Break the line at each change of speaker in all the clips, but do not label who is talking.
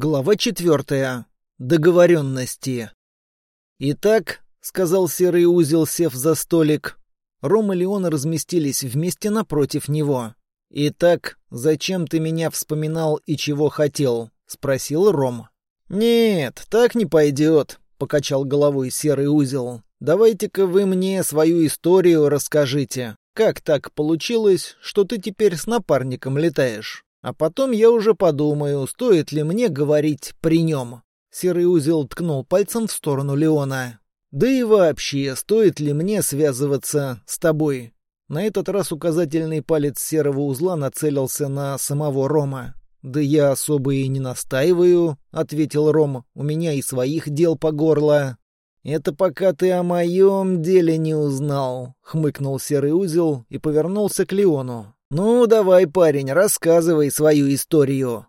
Глава четвертая. Договоренности. «Итак», — сказал серый узел, сев за столик, Ром и Леон разместились вместе напротив него. «Итак, зачем ты меня вспоминал и чего хотел?» — спросил Ром. «Нет, так не пойдет», — покачал головой серый узел. «Давайте-ка вы мне свою историю расскажите. Как так получилось, что ты теперь с напарником летаешь?» А потом я уже подумаю, стоит ли мне говорить при нем. Серый узел ткнул пальцем в сторону Леона. Да и вообще, стоит ли мне связываться с тобой? На этот раз указательный палец серого узла нацелился на самого Рома. «Да я особо и не настаиваю», — ответил Ром. «У меня и своих дел по горло». «Это пока ты о моем деле не узнал», — хмыкнул серый узел и повернулся к Леону. «Ну, давай, парень, рассказывай свою историю».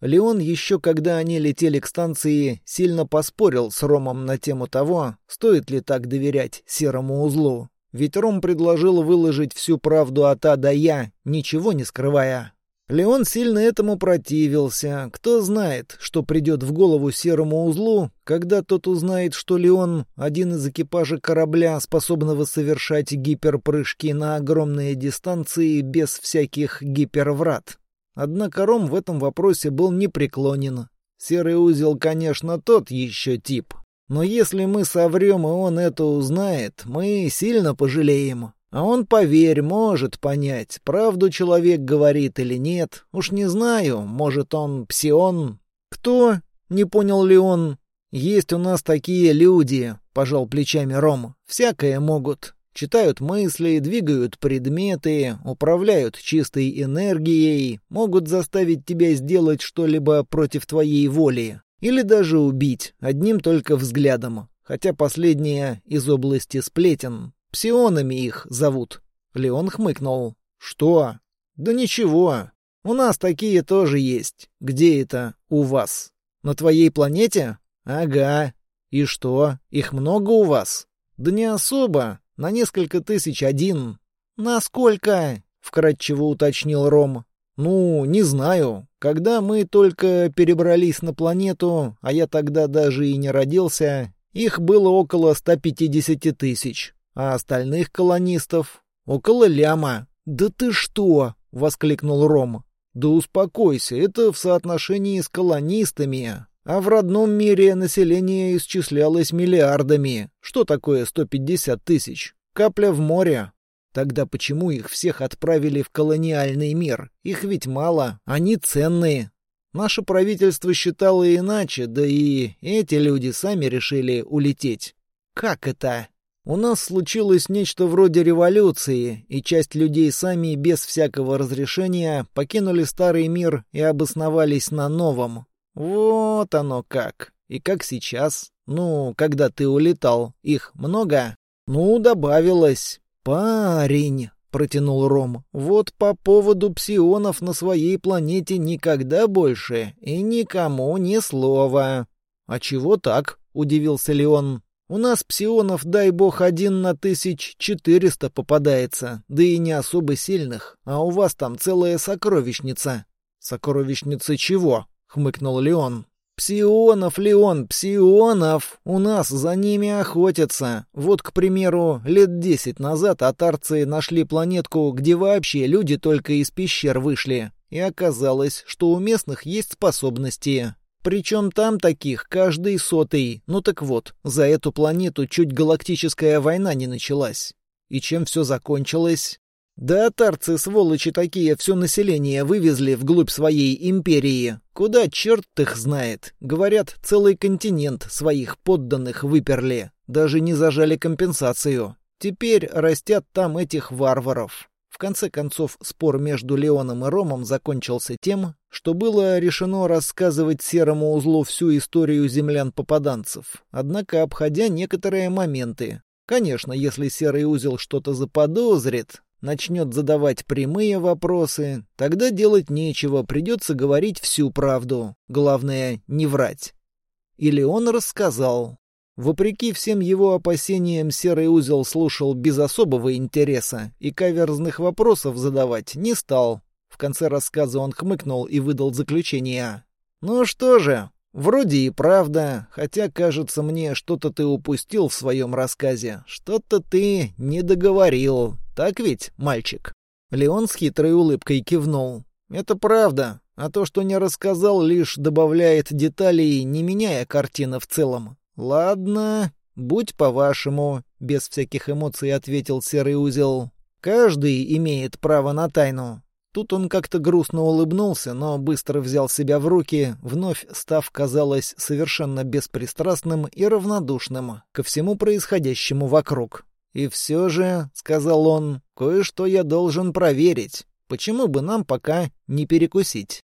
Леон еще когда они летели к станции, сильно поспорил с Ромом на тему того, стоит ли так доверять серому узлу. Ведь Ром предложил выложить всю правду от А до Я, ничего не скрывая. Леон сильно этому противился. Кто знает, что придет в голову серому узлу, когда тот узнает, что Леон — один из экипажа корабля, способного совершать гиперпрыжки на огромные дистанции без всяких гиперврат. Однако Ром в этом вопросе был непреклонен. Серый узел, конечно, тот еще тип. Но если мы соврем, и он это узнает, мы сильно пожалеем. А он, поверь, может понять, правду человек говорит или нет. Уж не знаю, может он псион. Кто? Не понял ли он? Есть у нас такие люди, пожал плечами Ром. Всякое могут. Читают мысли, двигают предметы, управляют чистой энергией, могут заставить тебя сделать что-либо против твоей воли. Или даже убить, одним только взглядом. Хотя последнее из области сплетен. Псионами их зовут. Леон хмыкнул. Что? Да ничего. У нас такие тоже есть. Где это у вас? На твоей планете? Ага. И что, их много у вас? Да не особо. На несколько тысяч один. Насколько? Вкратчиво уточнил Ром. Ну, не знаю. Когда мы только перебрались на планету, а я тогда даже и не родился, их было около 150 тысяч а остальных колонистов около ляма. «Да ты что?» — воскликнул Ром. «Да успокойся, это в соотношении с колонистами. А в родном мире население исчислялось миллиардами. Что такое 150 тысяч? Капля в море. Тогда почему их всех отправили в колониальный мир? Их ведь мало, они ценные. Наше правительство считало иначе, да и эти люди сами решили улететь. Как это? У нас случилось нечто вроде революции, и часть людей сами без всякого разрешения покинули старый мир и обосновались на новом. Вот оно как. И как сейчас? Ну, когда ты улетал, их много? Ну, добавилось. Парень, протянул Ром. Вот по поводу псионов на своей планете никогда больше и никому ни слова. А чего так? удивился Леон. У нас псионов, дай бог, один на тысяч четыреста попадается, да и не особо сильных, а у вас там целая сокровищница». «Сокровищница чего?» — хмыкнул Леон. «Псионов, Леон, псионов! У нас за ними охотятся. Вот, к примеру, лет десять назад атарцы нашли планетку, где вообще люди только из пещер вышли. И оказалось, что у местных есть способности. Причем там таких каждый сотый. Ну так вот, за эту планету чуть галактическая война не началась. И чем все закончилось? Да тарцы, сволочи такие, все население вывезли вглубь своей империи. Куда черт их знает? Говорят, целый континент своих подданных выперли. Даже не зажали компенсацию. Теперь растят там этих варваров. Конце концов, спор между Леоном и Ромом закончился тем, что было решено рассказывать серому узлу всю историю землян-попаданцев, однако обходя некоторые моменты. Конечно, если серый узел что-то заподозрит, начнет задавать прямые вопросы, тогда делать нечего, придется говорить всю правду. Главное, не врать. Или он рассказал. Вопреки всем его опасениям, Серый Узел слушал без особого интереса и каверзных вопросов задавать не стал. В конце рассказа он хмыкнул и выдал заключение. «Ну что же, вроде и правда, хотя, кажется мне, что-то ты упустил в своем рассказе. Что-то ты не договорил. Так ведь, мальчик?» Леон с хитрой улыбкой кивнул. «Это правда, а то, что не рассказал, лишь добавляет деталей, не меняя картины в целом. Ладно, будь по-вашему», — без всяких эмоций ответил Серый Узел. «Каждый имеет право на тайну. Тут он как-то грустно улыбнулся, но быстро взял себя в руки, вновь став, казалось, совершенно беспристрастным и равнодушным ко всему происходящему вокруг. «И все же», — сказал он, — «кое-что я должен проверить. Почему бы нам пока не перекусить?»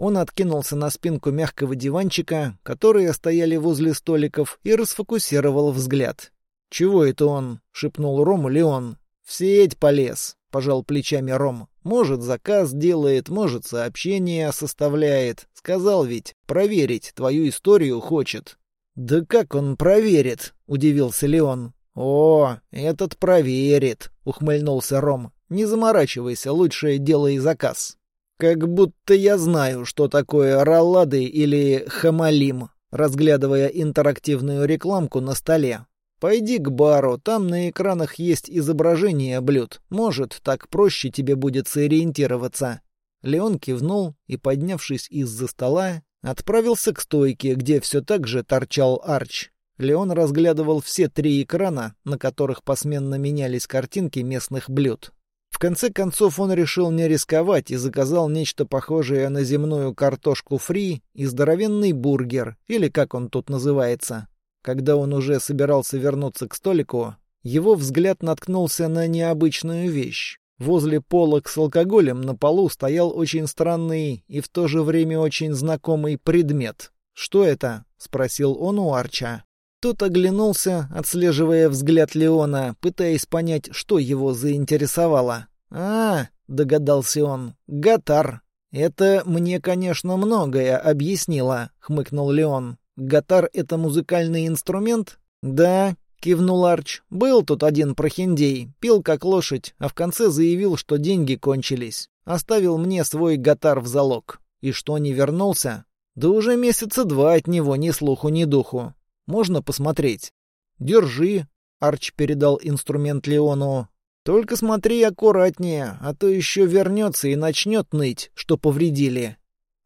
Он откинулся на спинку мягкого диванчика, которые стояли возле столиков, и расфокусировал взгляд. «Чего это он?» — шепнул Рому Леон. «В сеть полез», — пожал плечами Ром. Может, заказ делает, может, сообщение составляет. Сказал ведь, проверить твою историю хочет. «Да как он проверит?» — удивился Леон. «О, этот проверит», — ухмыльнулся Ром. «Не заморачивайся, лучше делай заказ». «Как будто я знаю, что такое роллады или хамалим», разглядывая интерактивную рекламку на столе. Пойди к бару, там на экранах есть изображение блюд. Может, так проще тебе будет сориентироваться». Леон кивнул и, поднявшись из-за стола, отправился к стойке, где все так же торчал Арч. Леон разглядывал все три экрана, на которых посменно менялись картинки местных блюд. Конце концов он решил не рисковать и заказал нечто похожее на земную картошку фри и здоровенный бургер, или как он тут называется. Когда он уже собирался вернуться к столику, его взгляд наткнулся на необычную вещь. Возле полок с алкоголем на полу стоял очень странный и в то же время очень знакомый предмет. «Что это?» — спросил он у Арча. Тот оглянулся, отслеживая взгляд Леона, пытаясь понять, что его заинтересовало. «А, — догадался он, — гатар. Это мне, конечно, многое объяснило», — хмыкнул Леон. Гатар — это музыкальный инструмент? Да, кивнул Арч. Был тут один прохиндей, пил как лошадь, а в конце заявил, что деньги кончились. Оставил мне свой гатар в залог. И что, не вернулся? Да уже месяца два от него ни слуху, ни духу. Можно посмотреть? Держи. Арч передал инструмент Леону. Только смотри аккуратнее, а то еще вернется и начнет ныть, что повредили.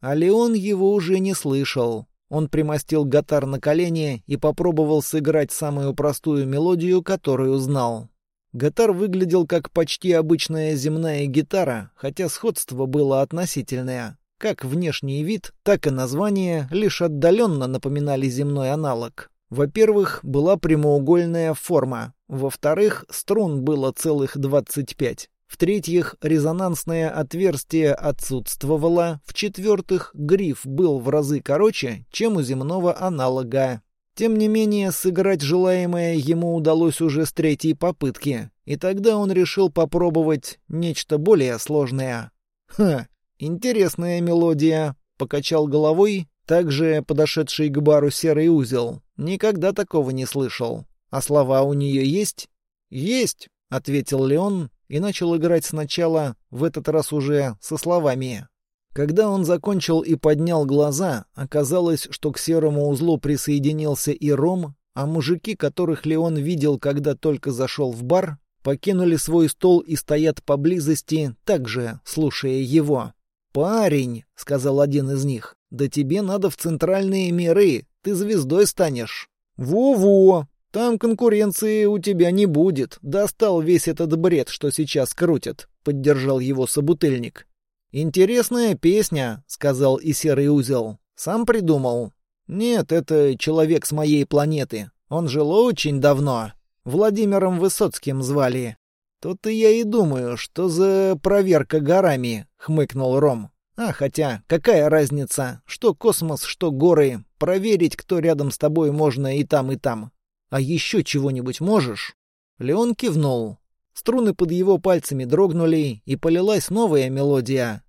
А Леон его уже не слышал. Он примостил гатар на колени и попробовал сыграть самую простую мелодию, которую знал. Гатар выглядел как почти обычная земная гитара, хотя сходство было относительное. Как внешний вид, так и название лишь отдаленно напоминали земной аналог. Во-первых, была прямоугольная форма. Во-вторых, струн было целых 25. В-третьих, резонансное отверстие отсутствовало. В-четвертых, гриф был в разы короче, чем у земного аналога. Тем не менее, сыграть желаемое ему удалось уже с третьей попытки, и тогда он решил попробовать нечто более сложное. «Ха, интересная мелодия», — покачал головой, также подошедший к бару серый узел. «Никогда такого не слышал. А слова у нее есть?» «Есть», — ответил Леон, и начал играть сначала, в этот раз уже со словами. Когда он закончил и поднял глаза, оказалось, что к серому узлу присоединился и Ром, а мужики, которых Леон видел, когда только зашел в бар, покинули свой стол и стоят поблизости, также слушая его. «Парень», — сказал один из них, — «да тебе надо в центральные миры, ты звездой станешь». «Во-во», там конкуренции у тебя не будет. Достал весь этот бред, что сейчас крутят», — поддержал его собутыльник. «Интересная песня», — сказал и Серый Узел. «Сам придумал?» «Нет, это человек с моей планеты. Он жил очень давно. Владимиром Высоцким звали». «Тут-то я и думаю, что за проверка горами», — хмыкнул Ром. «А, хотя, какая разница? Что космос, что горы. Проверить, кто рядом с тобой, можно и там, и там. А еще чего-нибудь можешь?» Леон кивнул. Струны под его пальцами дрогнули, и полилась новая мелодия.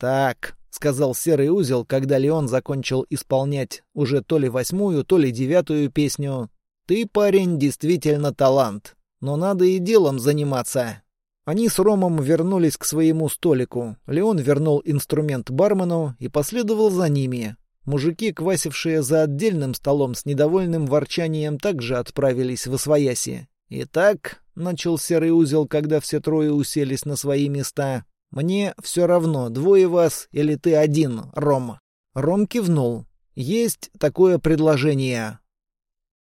«Так», — сказал серый узел, когда Леон закончил исполнять уже то ли восьмую, то ли девятую песню. «Ты, парень, действительно талант, но надо и делом заниматься». Они с Ромом вернулись к своему столику. Леон вернул инструмент бармену и последовал за ними. Мужики, квасившие за отдельным столом с недовольным ворчанием, также отправились в Освояси. «Итак», — начал серый узел, когда все трое уселись на свои места, — «мне все равно, двое вас или ты один, Ром». Ром кивнул. «Есть такое предложение.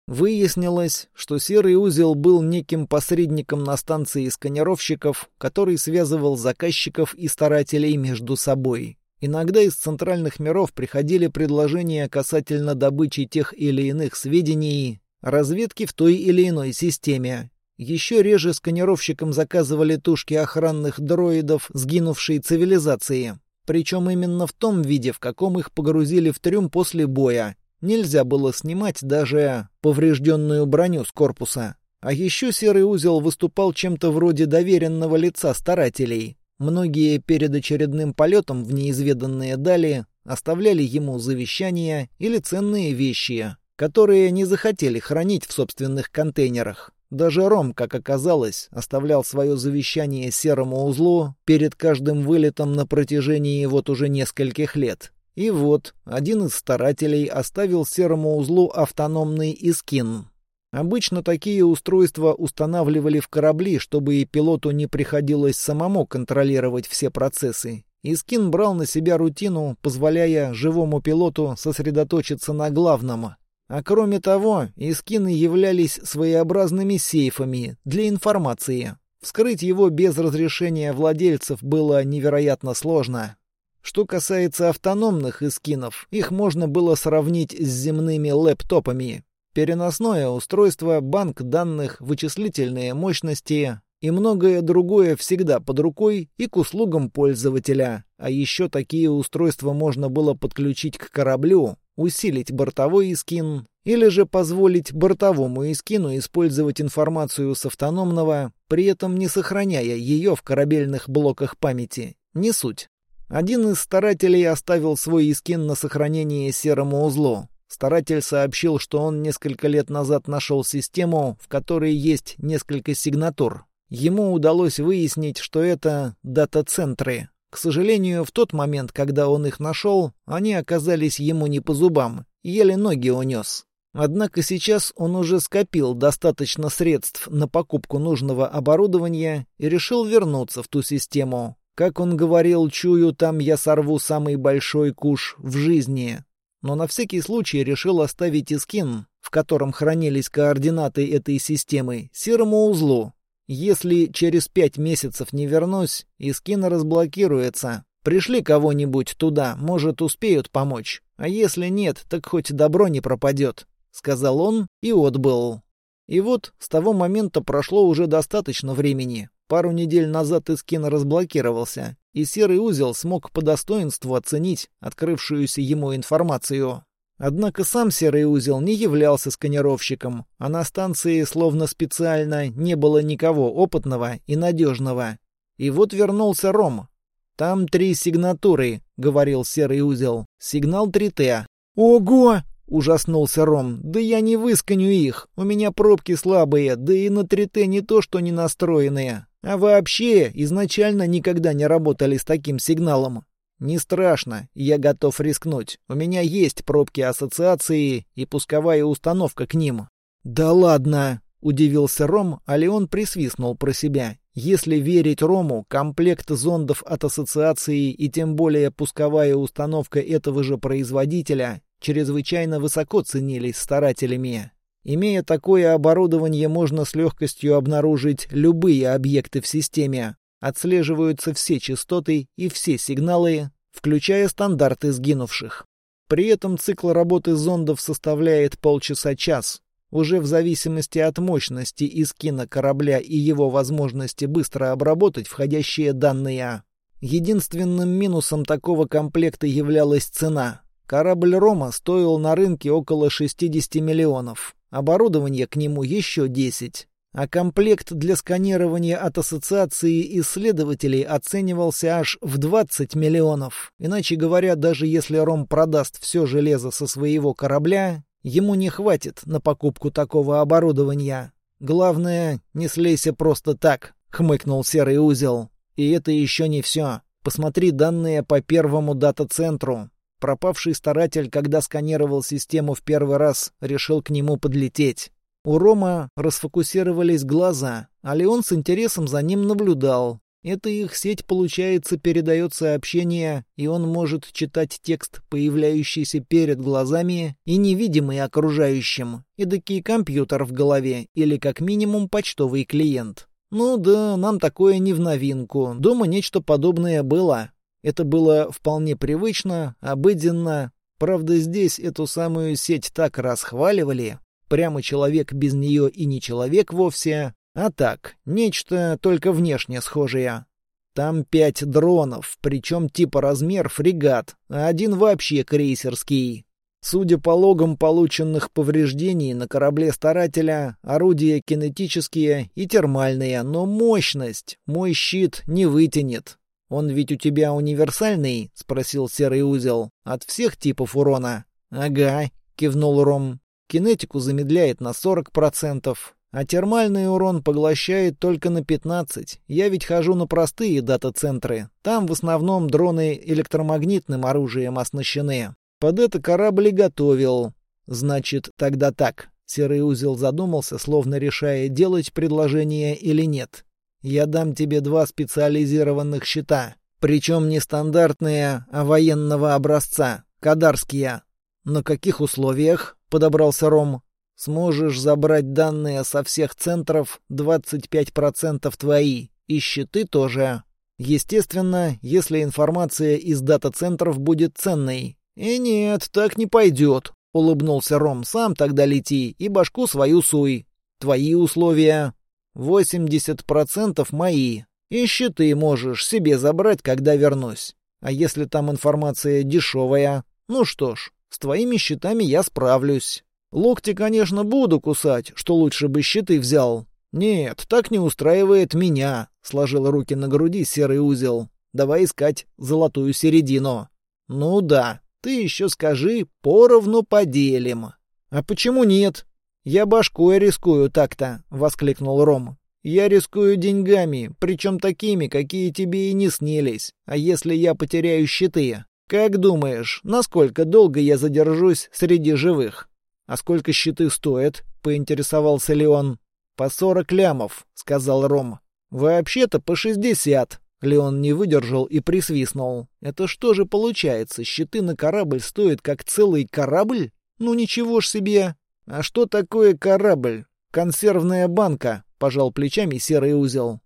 Выяснилось, что серый узел был неким посредником на станции сканировщиков, который связывал заказчиков и старателей между собой. Иногда из центральных миров приходили предложения касательно добычи тех или иных сведений, разведки в той или иной системе. Еще реже сканировщикам заказывали тушки охранных дроидов сгинувшей цивилизации. Причем именно в том виде, в каком их погрузили в трюм после боя, Нельзя было снимать даже поврежденную броню с корпуса. А еще серый узел выступал чем-то вроде доверенного лица старателей. Многие перед очередным полетом в неизведанные дали оставляли ему завещания или ценные вещи, которые не захотели хранить в собственных контейнерах. Даже Ром, как оказалось, оставлял свое завещание серому узлу перед каждым вылетом на протяжении вот уже нескольких лет. И вот, один из старателей оставил серому узлу автономный искин. Обычно такие устройства устанавливали в корабли, чтобы и пилоту не приходилось самому контролировать все процессы. Искин брал на себя рутину, позволяя живому пилоту сосредоточиться на главном. А кроме того, искины являлись своеобразными сейфами для информации. Вскрыть его без разрешения владельцев было невероятно сложно. Что касается автономных эскинов, их можно было сравнить с земными лэптопами. Переносное устройство, банк данных, вычислительные мощности и многое другое всегда под рукой и к услугам пользователя. А еще такие устройства можно было подключить к кораблю, усилить бортовой эскин или же позволить бортовому эскину использовать информацию с автономного, при этом не сохраняя ее в корабельных блоках памяти. Не суть. Один из старателей оставил свой искин на сохранение серому узлу. Старатель сообщил, что он несколько лет назад нашел систему, в которой есть несколько сигнатур. Ему удалось выяснить, что это дата-центры. К сожалению, в тот момент, когда он их нашел, они оказались ему не по зубам, еле ноги унес. Однако сейчас он уже скопил достаточно средств на покупку нужного оборудования и решил вернуться в ту систему. Как он говорил, чую, там я сорву самый большой куш в жизни. Но на всякий случай решил оставить искин, в котором хранились координаты этой системы, серому узлу. Если через пять месяцев не вернусь, искин разблокируется. Пришли кого-нибудь туда, может, успеют помочь. А если нет, так хоть добро не пропадет», — сказал он и отбыл. И вот с того момента прошло уже достаточно времени. Пару недель назад Искин разблокировался, и Серый Узел смог по достоинству оценить открывшуюся ему информацию. Однако сам Серый Узел не являлся сканировщиком, а на станции словно специально не было никого опытного и надежного. И вот вернулся Ром. «Там три сигнатуры», — говорил Серый Узел. «Сигнал 3Т». «Ого!» — ужаснулся Ром. «Да я не высканю их. У меня пробки слабые, да и на 3Т не то, что не настроенные. А вообще, изначально никогда не работали с таким сигналом. Не страшно, я готов рискнуть. У меня есть пробки ассоциации и пусковая установка к ним. Да ладно, удивился Ром, а Леон присвистнул про себя. Если верить Рому, комплект зондов от ассоциации и тем более пусковая установка этого же производителя чрезвычайно высоко ценились старателями. Имея такое оборудование, можно с легкостью обнаружить любые объекты в системе. Отслеживаются все частоты и все сигналы, включая стандарты сгинувших. При этом цикл работы зондов составляет полчаса-час. Уже в зависимости от мощности и скина корабля и его возможности быстро обработать входящие данные. Единственным минусом такого комплекта являлась цена. Корабль «Рома» стоил на рынке около 60 миллионов. Оборудование к нему еще 10. А комплект для сканирования от ассоциации исследователей оценивался аж в 20 миллионов. Иначе говоря, даже если Ром продаст все железо со своего корабля, ему не хватит на покупку такого оборудования. Главное, не слейся просто так, хмыкнул серый узел. И это еще не все. Посмотри данные по первому дата-центру. Пропавший старатель, когда сканировал систему в первый раз, решил к нему подлететь. У Рома расфокусировались глаза, а Леон с интересом за ним наблюдал. Это их сеть, получается, передает сообщение, и он может читать текст, появляющийся перед глазами и невидимый окружающим. Эдакий компьютер в голове или, как минимум, почтовый клиент. Ну да, нам такое не в новинку. Дома нечто подобное было. Это было вполне привычно, обыденно. Правда, здесь эту самую сеть так расхваливали. Прямо человек без нее и не человек вовсе, а так, нечто только внешне схожее. Там пять дронов, причем типа размер фрегат, а один вообще крейсерский. Судя по логам полученных повреждений на корабле старателя, орудия кинетические и термальные, но мощность мой щит не вытянет. «Он ведь у тебя универсальный?» — спросил Серый Узел. «От всех типов урона?» «Ага», — кивнул Ром. «Кинетику замедляет на 40%, а термальный урон поглощает только на 15. Я ведь хожу на простые дата-центры. Там в основном дроны электромагнитным оружием оснащены. Под это корабль готовил. Значит, тогда так. Серый узел задумался, словно решая, делать предложение или нет. Я дам тебе два специализированных щита. Причем не стандартные, а военного образца. Кадарские. На каких условиях? Подобрался Ром. Сможешь забрать данные со всех центров, 25% твои, и щиты тоже. Естественно, если информация из дата-центров будет ценной. И нет, так не пойдет, улыбнулся Ром. Сам тогда лети и башку свою суй. Твои условия. 80% мои. И щиты можешь себе забрать, когда вернусь. А если там информация дешевая? Ну что ж, с твоими щитами я справлюсь. Локти, конечно, буду кусать, что лучше бы щиты взял. Нет, так не устраивает меня, сложил руки на груди серый узел. Давай искать золотую середину. Ну да, ты еще скажи, поровну поделим. А почему нет? Я башкой рискую так-то, воскликнул Ром. Я рискую деньгами, причем такими, какие тебе и не снились. А если я потеряю щиты? Как думаешь, насколько долго я задержусь среди живых? «А сколько щиты стоят?» — поинтересовался Леон. «По сорок лямов», — сказал Ром. «Вообще-то по шестьдесят». Леон не выдержал и присвистнул. «Это что же получается, щиты на корабль стоят как целый корабль? Ну ничего ж себе!» «А что такое корабль? Консервная банка», — пожал плечами серый узел.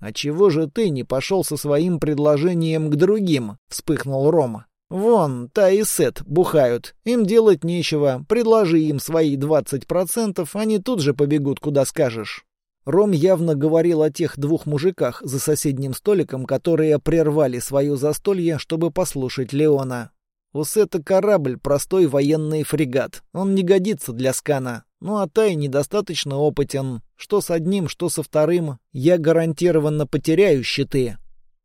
«А чего же ты не пошел со своим предложением к другим?» — вспыхнул Рома. Вон, та и Сет бухают. Им делать нечего. Предложи им свои 20%, они тут же побегут, куда скажешь. Ром явно говорил о тех двух мужиках за соседним столиком, которые прервали свое застолье, чтобы послушать Леона. У Сета корабль — простой военный фрегат. Он не годится для скана. Ну а Тай недостаточно опытен. Что с одним, что со вторым. Я гарантированно потеряю щиты.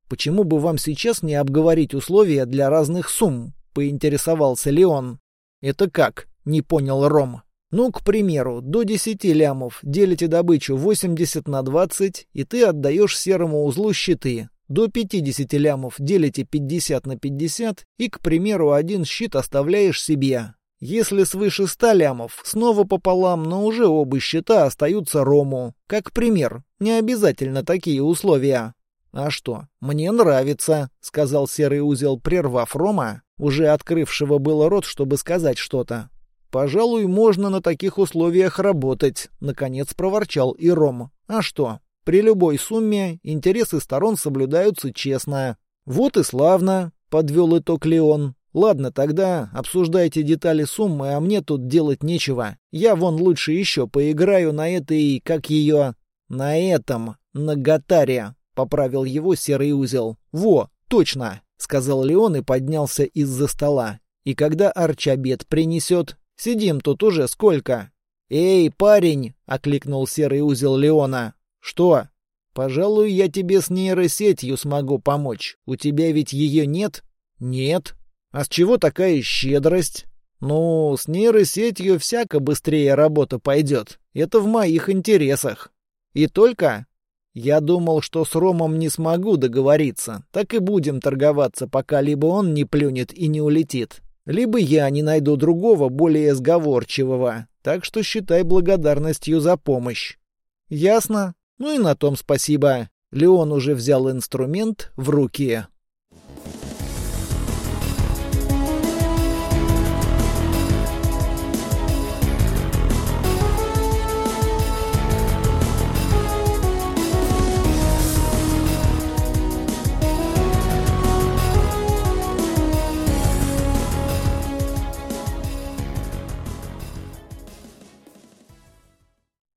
«Почему бы вам сейчас не обговорить условия для разных сумм?» — поинтересовался Леон. «Это как?» — не понял Ром. «Ну, к примеру, до 10 лямов делите добычу 80 на 20, и ты отдаешь серому узлу щиты. До 50 лямов делите 50 на 50, и, к примеру, один щит оставляешь себе. Если свыше 100 лямов, снова пополам, но уже оба щита остаются Рому. Как пример, не обязательно такие условия. «А что, мне нравится», — сказал серый узел, прервав Рома, уже открывшего было рот, чтобы сказать что-то. «Пожалуй, можно на таких условиях работать», — наконец проворчал и Ром. «А что, при любой сумме интересы сторон соблюдаются честно». «Вот и славно», — подвел итог Леон. «Ладно, тогда обсуждайте детали суммы, а мне тут делать нечего. Я вон лучше еще поиграю на этой, как ее... на этом, на гатаре». — поправил его серый узел. «Во, точно!» — сказал Леон и поднялся из-за стола. «И когда Арч обед принесет? Сидим тут уже сколько?» «Эй, парень!» — окликнул серый узел Леона. «Что?» «Пожалуй, я тебе с нейросетью смогу помочь. У тебя ведь ее нет?» «Нет». «А с чего такая щедрость?» «Ну, с нейросетью всяко быстрее работа пойдет. Это в моих интересах». «И только?» Я думал, что с Ромом не смогу договориться. Так и будем торговаться, пока либо он не плюнет и не улетит. Либо я не найду другого, более сговорчивого, так что считай благодарностью за помощь. Ясно? Ну и на том спасибо. Леон уже взял инструмент в руки.